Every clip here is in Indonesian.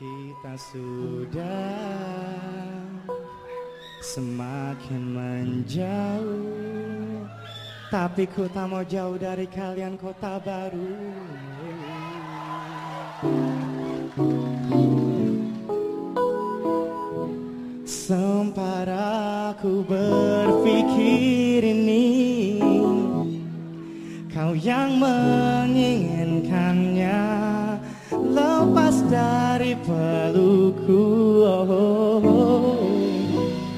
Kita sudah semakin menjauh. Tapi ku tak mau jauh dari kalian kota baru. Sempat aku berpikir ini Kau yang menginginkannya Lepas dari pelukku oh, oh, oh.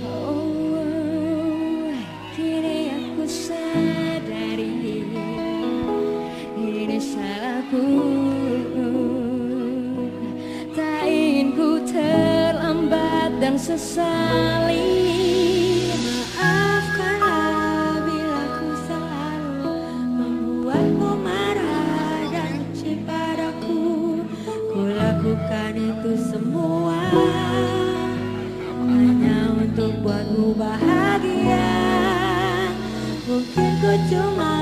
Oh, kini aku sadari ini salahku. Tak ingin ku terlambat dan sesali. Hanya untuk buatmu bahagia. Mungkin ku cuma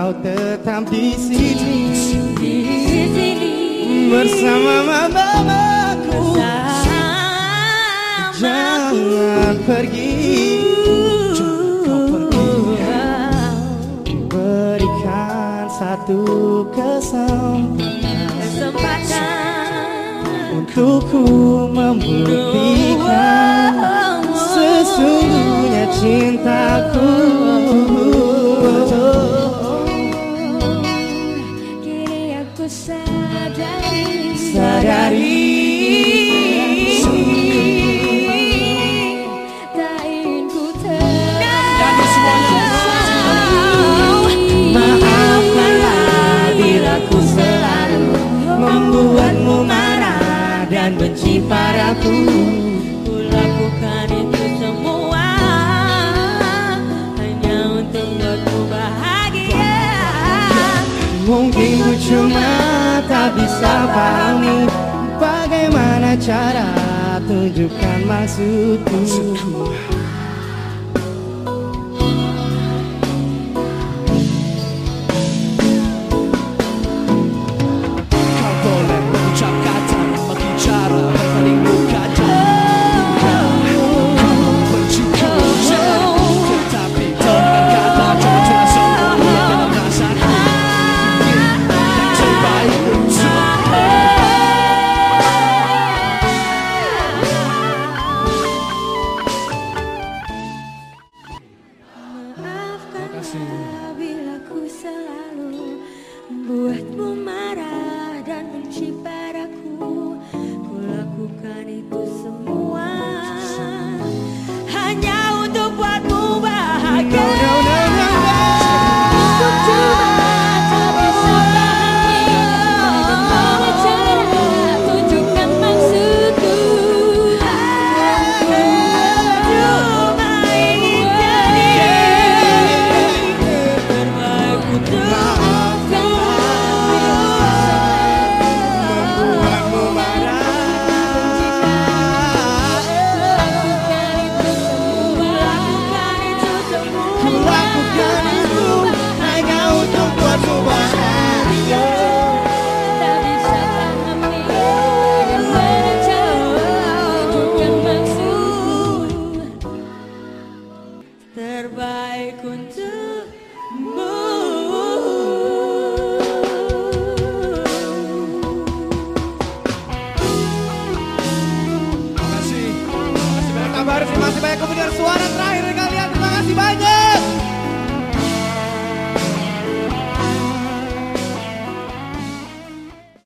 kau tetap di sini. Di sini. Bersama mamaku. Jangan pergi. Jangan kau pergi. Berikan satu kesempatan. Kesempatan. Untukku membuktikan Sesungguhnya cintaku benci padaku. Ku lakukan itu semua Hanya untuk buatmu bahagia. Mungkin ku cuma tak bisa pahami Bagaimana cara tunjukkan maksudku benci padaku. Ku lakukan itu